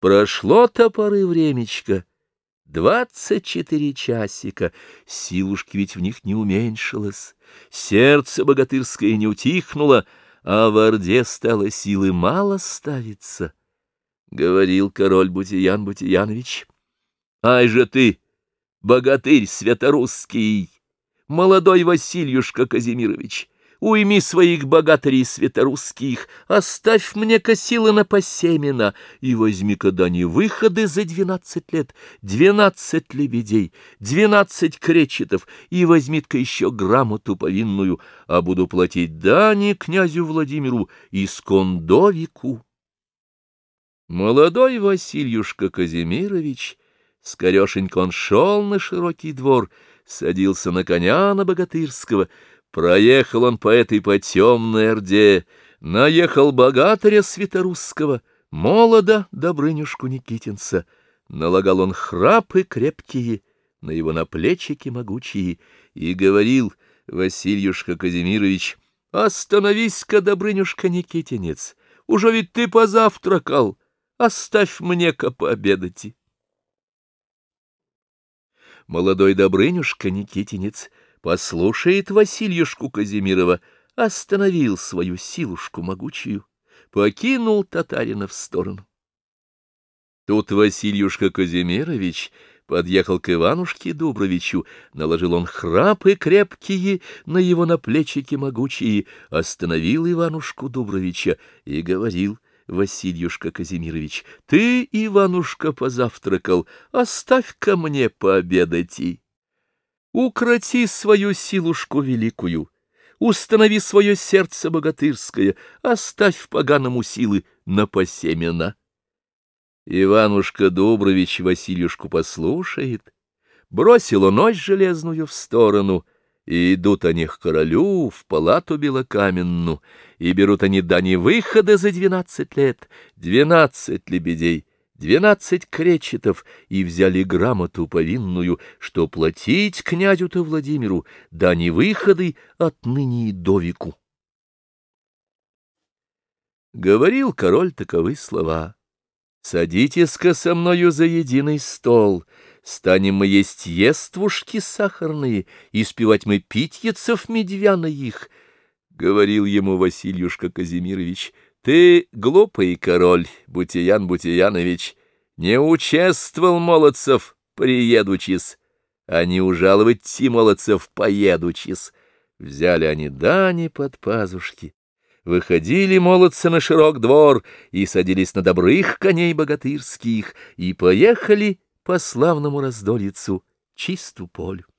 Прошло топоры времечко, двадцать четыре часика, силушки ведь в них не уменьшилось, сердце богатырское не утихнуло, а в Орде стало силы мало ставиться. Говорил король Бутиян Бутиянович, «Ай же ты, богатырь святорусский, молодой Васильюшка Казимирович!» Уйми своих богатырей светорусских, оставь мне косилы на посемена, и возьми-ка дани выходы за двенадцать лет, двенадцать лебедей, двенадцать кречетов, и возьми-ка еще грамоту повинную, а буду платить дани князю Владимиру искон до веку. Молодой Васильюшка Казимирович, скорешенько он шел на широкий двор, садился на коня на богатырского, Проехал он по этой потемной орде, наехал богатыря святорусского, молода Добрынюшку Никитинца. Налагал он храпы крепкие, на его наплечики могучие, и говорил Васильюшка Казимирович, «Остановись-ка, Добрынюшка Никитинец, уже ведь ты позавтракал, оставь мне-ка пообедать». Молодой Добрынюшка Никитинец — послушает Васильюшку Казимирова, остановил свою силушку могучую, покинул татарина в сторону. Тут Васильюшка Казимирович подъехал к Иванушке Дубровичу, наложил он храпы крепкие на его наплечики могучие, остановил Иванушку Дубровича и говорил — Васильюшка Казимирович, ты, Иванушка, позавтракал, оставь ко мне пообедать и. Укроти свою силушку великую, установи свое сердце богатырское, оставь поганому силы на посемена. Иванушка Дубрович Васильюшку послушает, бросил он ось железную в сторону, и идут они к королю в палату белокаменную, и берут они дани выхода за двенадцать лет, двенадцать лебедей, двенадцать кречетов и взяли грамоту повинную, что платить князю-то Владимиру, да не выходы отныне и до веку. Говорил король таковы слова. «Садитесь-ка со мною за единый стол, станем мы есть ествушки сахарные, и спевать мы питьецев медвяных», — говорил ему Васильюшка Казимирович, — ты, глупый король, Бутиян Бутиянович, не участвовал молодцев, приедучись, а не ужаловать ти молодцев, поедучись. Взяли они дани под пазушки, выходили молодцы на широк двор и садились на добрых коней богатырских и поехали по славному раздольицу чисту полю.